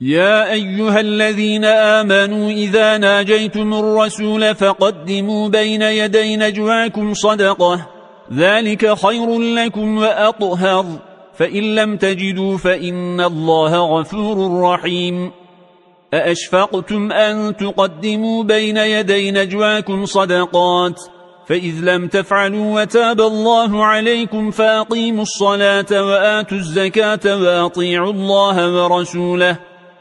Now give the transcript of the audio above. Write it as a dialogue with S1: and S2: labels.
S1: يا أيها الذين آمنوا إذا ناجيتم الرسول فقدموا بين يدي نجواكم صدقة ذلك خير لكم وأطهر فإن لم تجدوا فإن الله غفور رحيم أأشفقتم أن تقدموا بين يدي نجواكم صدقات فإذ لم تفعلوا وتاب الله عليكم فأقيموا الصلاة وآتوا الزكاة وأطيعوا الله ورسوله